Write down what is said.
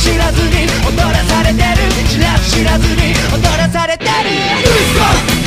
知らずに踊らされてる。知らず知らずに踊らされてる。